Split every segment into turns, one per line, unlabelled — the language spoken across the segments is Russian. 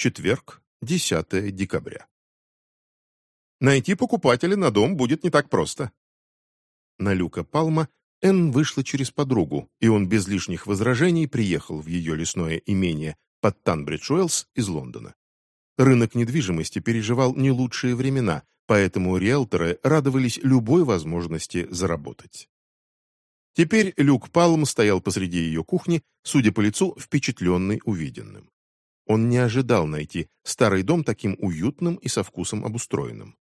Четверг, 10 декабря. Найти покупателя на дом будет не так просто. На Люка Палма Энн вышла через подругу, и он без лишних возражений приехал в ее лесное имение под Танбридж-Уэллс из Лондона. Рынок недвижимости переживал не лучшие времена, поэтому риэлторы радовались любой возможности заработать. Теперь Люк Палм стоял посреди ее кухни, судя по лицу, впечатленный увиденным. Он не ожидал найти старый дом таким уютным и со вкусом обустроенным.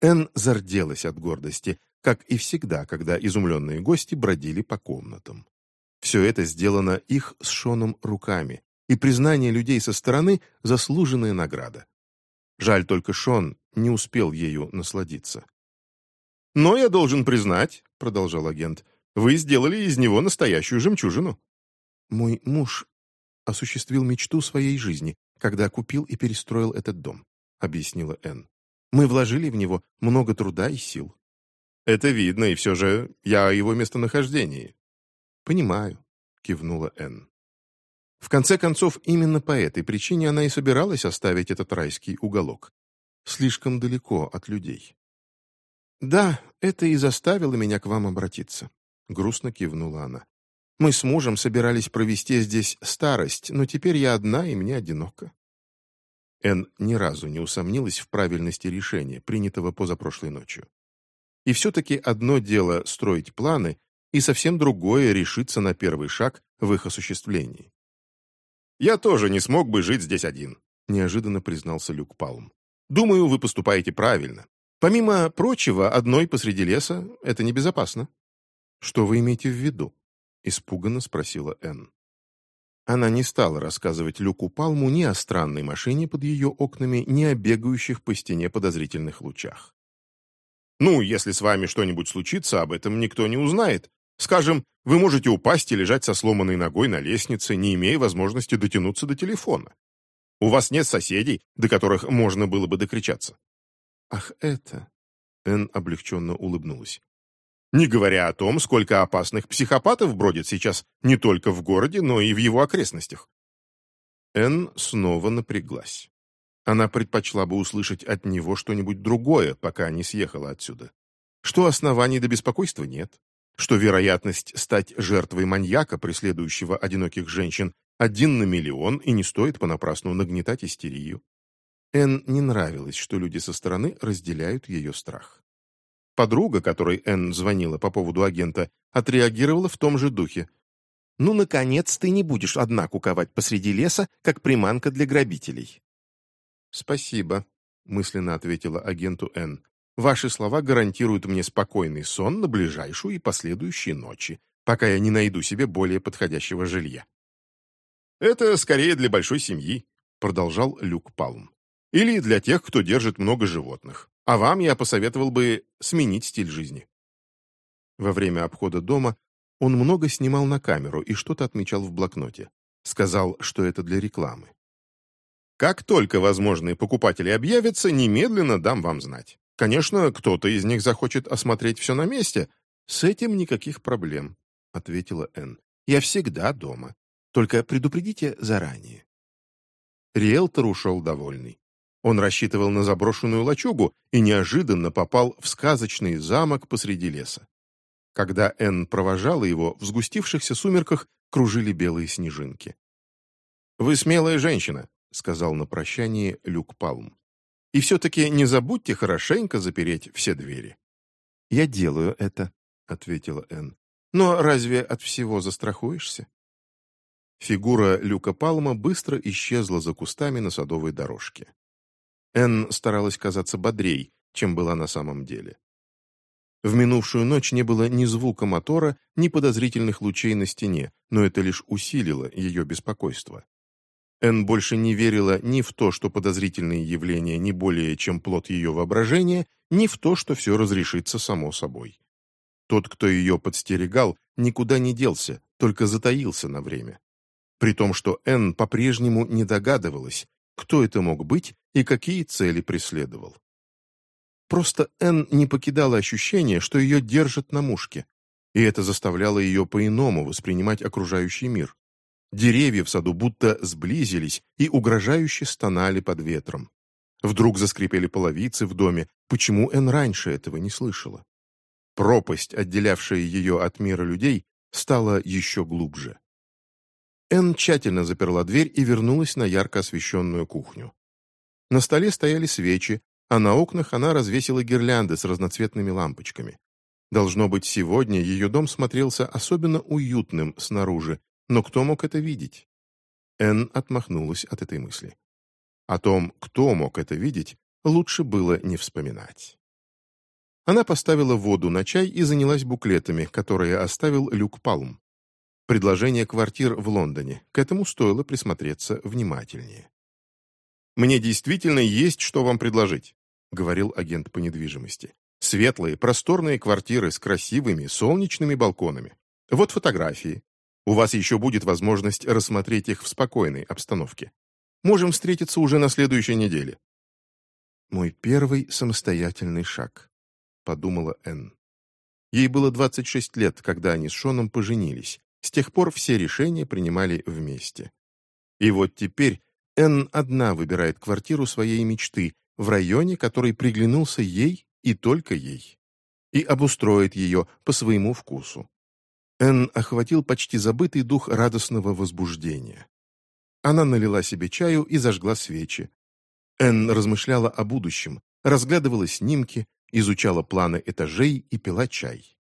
Энн зарделась от гордости, как и всегда, когда изумленные гости бродили по комнатам. Все это сделано их с Шоном руками, и признание людей со стороны – заслуженная награда. Жаль только Шон не успел ею насладиться. «Но я должен признать», — продолжал агент, — «вы сделали из него настоящую жемчужину». «Мой муж осуществил мечту своей жизни, когда купил и перестроил этот дом», — объяснила Энн. «Мы вложили в него много труда и сил». «Это видно, и все же я о его местонахождении». «Понимаю», — кивнула Энн. В конце концов, именно по этой причине она и собиралась оставить этот райский уголок. Слишком далеко от людей. «Да, это и заставило меня к вам обратиться», — грустно кивнула она. «Мы с мужем собирались провести здесь старость, но теперь я одна, и мне одиноко». Эн ни разу не усомнилась в правильности решения, принятого позапрошлой ночью. И все-таки одно дело строить планы, и совсем другое решиться на первый шаг в их осуществлении. «Я тоже не смог бы жить здесь один», — неожиданно признался Люк Палм. «Думаю, вы поступаете правильно. Помимо прочего, одной посреди леса — это небезопасно». «Что вы имеете в виду?» — испуганно спросила Энн. Она не стала рассказывать Люку Палму ни о странной машине под ее окнами, ни о бегающих по стене подозрительных лучах. «Ну, если с вами что-нибудь случится, об этом никто не узнает. Скажем, вы можете упасть и лежать со сломанной ногой на лестнице, не имея возможности дотянуться до телефона. У вас нет соседей, до которых можно было бы докричаться. Ах, это... Энн облегченно улыбнулась. Не говоря о том, сколько опасных психопатов бродит сейчас не только в городе, но и в его окрестностях. Энн снова напряглась. Она предпочла бы услышать от него что-нибудь другое, пока не съехала отсюда. Что оснований до беспокойства нет что вероятность стать жертвой маньяка, преследующего одиноких женщин, один на миллион и не стоит понапрасну нагнетать истерию. Энн не нравилось, что люди со стороны разделяют ее страх. Подруга, которой Энн звонила по поводу агента, отреагировала в том же духе. «Ну, наконец, ты не будешь одна куковать посреди леса, как приманка для грабителей». «Спасибо», — мысленно ответила агенту Энн. Ваши слова гарантируют мне спокойный сон на ближайшую и последующие ночи, пока я не найду себе более подходящего жилья. «Это скорее для большой семьи», — продолжал Люк Палм. «Или для тех, кто держит много животных. А вам я посоветовал бы сменить стиль жизни». Во время обхода дома он много снимал на камеру и что-то отмечал в блокноте. Сказал, что это для рекламы. «Как только возможные покупатели объявятся, немедленно дам вам знать. Конечно, кто-то из них захочет осмотреть все на месте. С этим никаких проблем, — ответила Энн. Я всегда дома. Только предупредите заранее. Риэлтор ушел довольный. Он рассчитывал на заброшенную лачугу и неожиданно попал в сказочный замок посреди леса. Когда Энн провожала его, в сгустившихся сумерках кружили белые снежинки. «Вы смелая женщина», — сказал на прощание Люк Палм. И все-таки не забудьте хорошенько запереть все двери». «Я делаю это», — ответила Энн. «Но разве от всего застрахуешься?» Фигура Люка Палма быстро исчезла за кустами на садовой дорожке. Энн старалась казаться бодрей, чем была на самом деле. В минувшую ночь не было ни звука мотора, ни подозрительных лучей на стене, но это лишь усилило ее беспокойство. Энн больше не верила ни в то, что подозрительные явления не более чем плод ее воображения, ни в то, что все разрешится само собой. Тот, кто ее подстерегал, никуда не делся, только затаился на время. При том, что Энн по-прежнему не догадывалась, кто это мог быть и какие цели преследовал. Просто Энн не покидала ощущение, что ее держат на мушке, и это заставляло ее по-иному воспринимать окружающий мир. Деревья в саду будто сблизились и угрожающе стонали под ветром. Вдруг заскрипели половицы в доме. Почему Эн раньше этого не слышала? Пропасть, отделявшая ее от мира людей, стала еще глубже. Эн тщательно заперла дверь и вернулась на ярко освещенную кухню. На столе стояли свечи, а на окнах она развесила гирлянды с разноцветными лампочками. Должно быть, сегодня ее дом смотрелся особенно уютным снаружи, но кто мог это видеть? Энн отмахнулась от этой мысли. О том, кто мог это видеть, лучше было не вспоминать. Она поставила воду на чай и занялась буклетами, которые оставил Люк Палм. Предложение квартир в Лондоне. К этому стоило присмотреться внимательнее. «Мне действительно есть что вам предложить», — говорил агент по недвижимости. «Светлые, просторные квартиры с красивыми, солнечными балконами. Вот фотографии. У вас еще будет возможность рассмотреть их в спокойной обстановке. Можем встретиться уже на следующей неделе». «Мой первый самостоятельный шаг», — подумала Энн. Ей было 26 лет, когда они с Шоном поженились. С тех пор все решения принимали вместе. И вот теперь Энн одна выбирает квартиру своей мечты в районе, который приглянулся ей и только ей, и обустроит ее по своему вкусу. Энн охватил почти забытый дух радостного возбуждения. Она налила себе чаю и зажгла свечи. Энн размышляла о будущем, разглядывала снимки, изучала планы этажей и пила чай.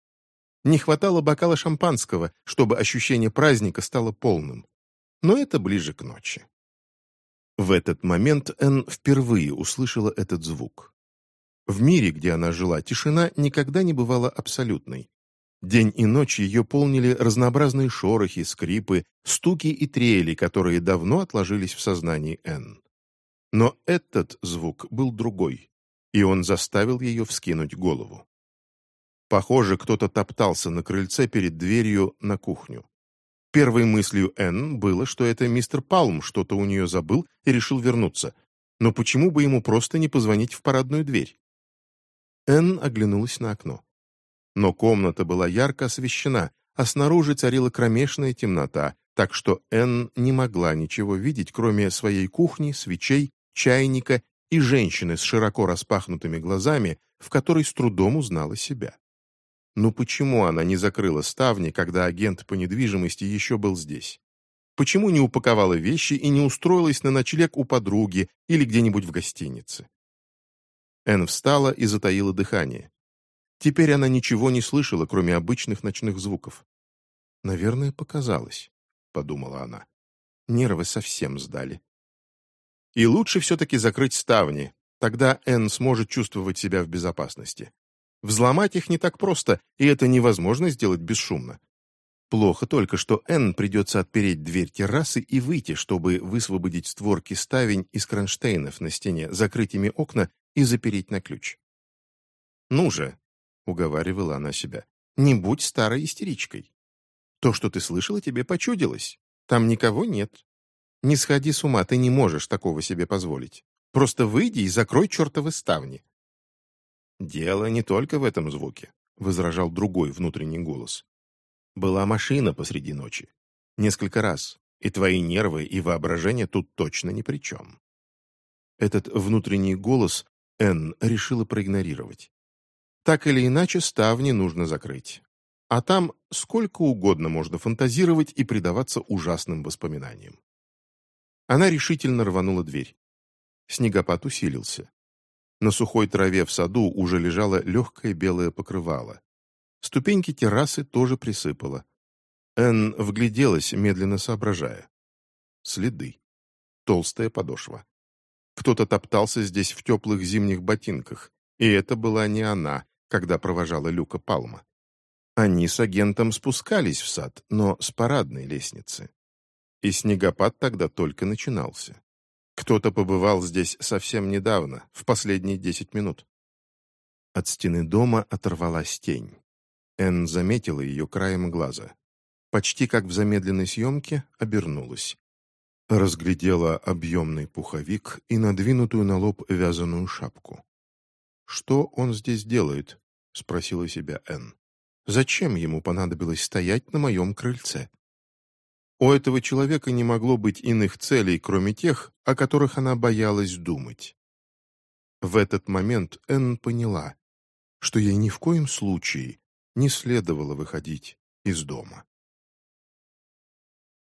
Не хватало бокала шампанского, чтобы ощущение праздника стало полным. Но это ближе к ночи. В этот момент Энн впервые услышала этот звук. В мире, где она жила, тишина никогда не бывала абсолютной. День и ночь ее полнили разнообразные шорохи, скрипы, стуки и трели, которые давно отложились в сознании Энн. Но этот звук был другой, и он заставил ее вскинуть голову. Похоже, кто-то топтался на крыльце перед дверью на кухню. Первой мыслью Энн было, что это мистер Палм что-то у нее забыл и решил вернуться. Но почему бы ему просто не позвонить в парадную дверь? Энн оглянулась на окно но комната была ярко освещена, а снаружи царила кромешная темнота, так что Энн не могла ничего видеть, кроме своей кухни, свечей, чайника и женщины с широко распахнутыми глазами, в которой с трудом узнала себя. Но почему она не закрыла ставни, когда агент по недвижимости еще был здесь? Почему не упаковала вещи и не устроилась на ночлег у подруги или где-нибудь в гостинице? Энн встала и затаила дыхание. Теперь она ничего не слышала, кроме обычных ночных звуков. «Наверное, показалось», — подумала она. Нервы совсем сдали. И лучше все-таки закрыть ставни, тогда Энн сможет чувствовать себя в безопасности. Взломать их не так просто, и это невозможно сделать бесшумно. Плохо только, что Энн придется отпереть дверь террасы и выйти, чтобы высвободить створки ставень из кронштейнов на стене, закрыть ими окна и запереть на ключ. «Ну же, — уговаривала она себя. «Не будь старой истеричкой. То, что ты слышала, тебе почудилось. Там никого нет. Не сходи с ума, ты не можешь такого себе позволить. Просто выйди и закрой чертовы ставни». «Дело не только в этом звуке», — возражал другой внутренний голос. «Была машина посреди ночи. Несколько раз. И твои нервы и воображение тут точно ни при чем». Этот внутренний голос Энн решила проигнорировать. Так или иначе, ставни нужно закрыть. А там сколько угодно можно фантазировать и предаваться ужасным воспоминаниям. Она решительно рванула дверь. Снегопад усилился. На сухой траве в саду уже лежало легкое белое покрывало. Ступеньки террасы тоже присыпало. Энн вгляделась, медленно соображая. Следы. Толстая подошва. Кто-то топтался здесь в теплых зимних ботинках, и это была не она, когда провожала Люка Палма. Они с агентом спускались в сад, но с парадной лестницы. И снегопад тогда только начинался. Кто-то побывал здесь совсем недавно, в последние десять минут. От стены дома оторвалась тень. Энн заметила ее краем глаза. Почти как в замедленной съемке обернулась. Разглядела объемный пуховик и надвинутую на лоб вязаную шапку. «Что он здесь делает?» — спросила себя Энн. «Зачем ему понадобилось стоять на моем крыльце?» У этого человека не могло быть иных целей, кроме тех, о которых она боялась думать. В этот момент Энн поняла, что ей ни в коем случае не следовало выходить из дома.